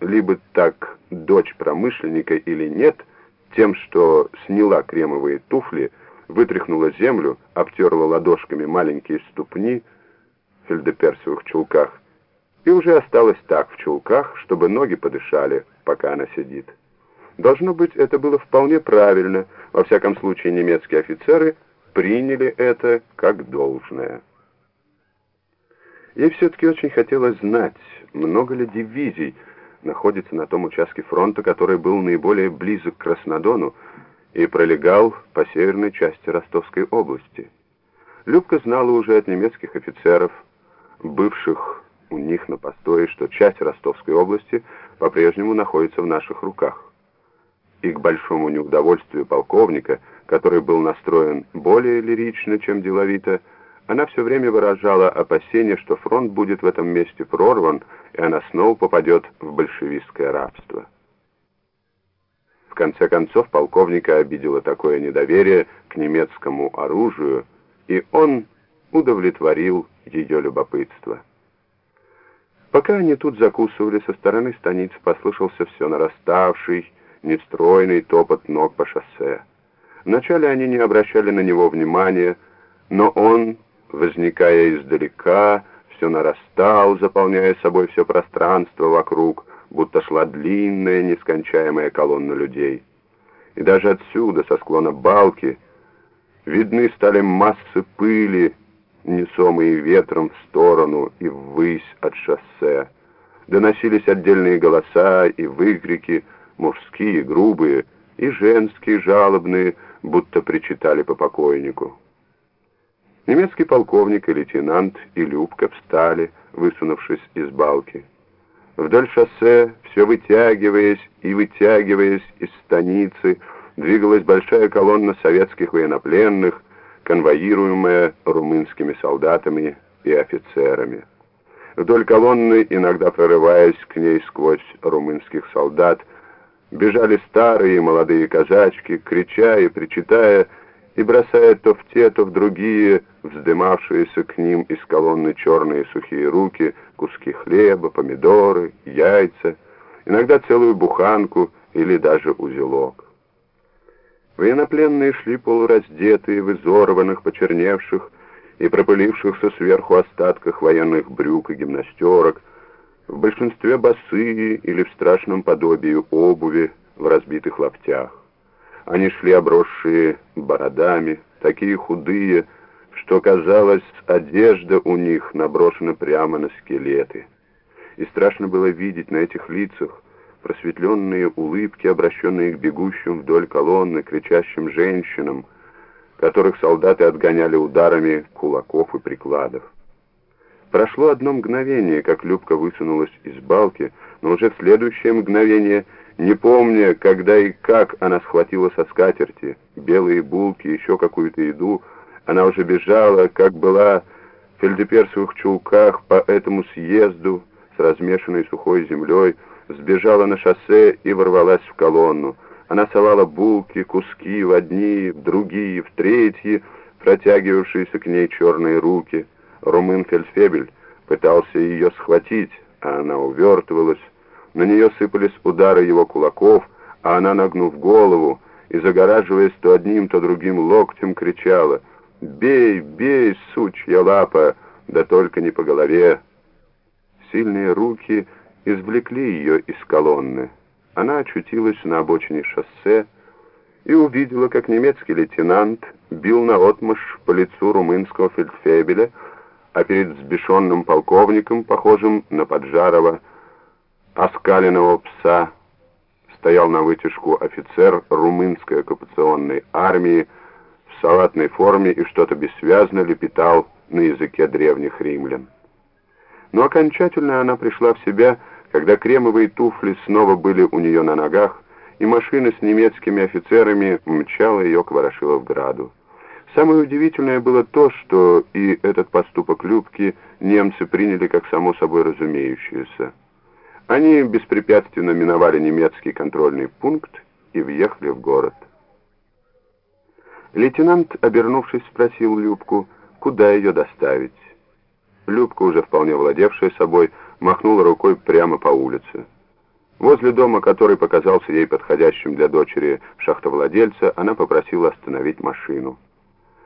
либо так дочь промышленника или нет, тем, что сняла кремовые туфли, вытряхнула землю, обтерла ладошками маленькие ступни в фельдеперсовых чулках и уже осталась так в чулках, чтобы ноги подышали, пока она сидит. Должно быть, это было вполне правильно, во всяком случае немецкие офицеры приняли это как должное. Ей все-таки очень хотелось знать, много ли дивизий находится на том участке фронта, который был наиболее близок к Краснодону и пролегал по северной части Ростовской области. Любка знала уже от немецких офицеров, бывших у них на постое, что часть Ростовской области по-прежнему находится в наших руках. И к большому неудовольствию полковника, который был настроен более лирично, чем деловито, она все время выражала опасение, что фронт будет в этом месте прорван, и она снова попадет в большевистское рабство. В конце концов, полковника обидело такое недоверие к немецкому оружию, и он удовлетворил ее любопытство. Пока они тут закусывали, со стороны станицы послышался все нараставший, нестройный топот ног по шоссе. Вначале они не обращали на него внимания, но он, возникая издалека, все нарастал, заполняя собой все пространство вокруг, будто шла длинная, нескончаемая колонна людей. И даже отсюда, со склона балки, видны стали массы пыли, несомые ветром в сторону и ввысь от шоссе. Доносились отдельные голоса и выкрики, мужские, грубые, и женские, жалобные, будто причитали по покойнику. Немецкий полковник и лейтенант и Любка встали, высунувшись из балки. Вдоль шоссе, все вытягиваясь и вытягиваясь из станицы, двигалась большая колонна советских военнопленных, конвоируемая румынскими солдатами и офицерами. Вдоль колонны, иногда прорываясь к ней сквозь румынских солдат, бежали старые и молодые казачки, крича и причитая, и бросая то в те, то в другие, вздымавшиеся к ним из колонны черные сухие руки, куски хлеба, помидоры, яйца, иногда целую буханку или даже узелок. Военнопленные шли полураздетые, в изорванных, почерневших и пропылившихся сверху остатках военных брюк и гимнастерок, в большинстве босые или в страшном подобии обуви в разбитых лаптях. Они шли обросшие бородами, такие худые, что, казалось, одежда у них наброшена прямо на скелеты. И страшно было видеть на этих лицах просветленные улыбки, обращенные к бегущим вдоль колонны, кричащим женщинам, которых солдаты отгоняли ударами кулаков и прикладов. Прошло одно мгновение, как Любка высунулась из балки, но уже в следующее мгновение, не помня, когда и как она схватила со скатерти белые булки, еще какую-то еду, она уже бежала, как была в фельдеперсовых чулках по этому съезду с размешанной сухой землей, сбежала на шоссе и ворвалась в колонну. Она совала булки, куски в одни, в другие, в третьи, протягивавшиеся к ней черные руки. Румын Фельдфебель пытался ее схватить, а она увертывалась. На нее сыпались удары его кулаков, а она, нагнув голову и загораживаясь то одним, то другим локтем, кричала «Бей, бей, сучья лапа, да только не по голове!» Сильные руки извлекли ее из колонны. Она очутилась на обочине шоссе и увидела, как немецкий лейтенант бил наотмашь по лицу румынского фельдфебеля, а перед взбешенным полковником, похожим на поджарого, оскаленного пса, стоял на вытяжку офицер румынской оккупационной армии в салатной форме и что-то бессвязно лепетал на языке древних римлян. Но окончательно она пришла в себя, когда кремовые туфли снова были у нее на ногах, и машина с немецкими офицерами мчала ее к Ворошиловграду. Самое удивительное было то, что и этот поступок Любки немцы приняли как само собой разумеющееся. Они беспрепятственно миновали немецкий контрольный пункт и въехали в город. Лейтенант, обернувшись, спросил Любку, куда ее доставить. Любка, уже вполне владевшая собой, махнула рукой прямо по улице. Возле дома, который показался ей подходящим для дочери шахтовладельца, она попросила остановить машину.